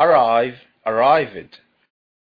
arrive, arrived.